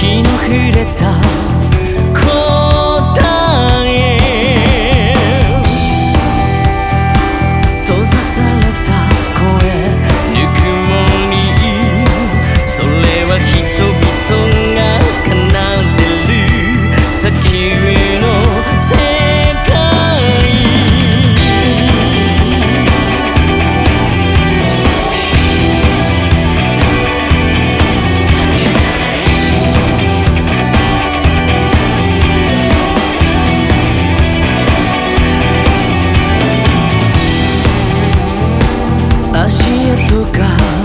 日の触れた足跡が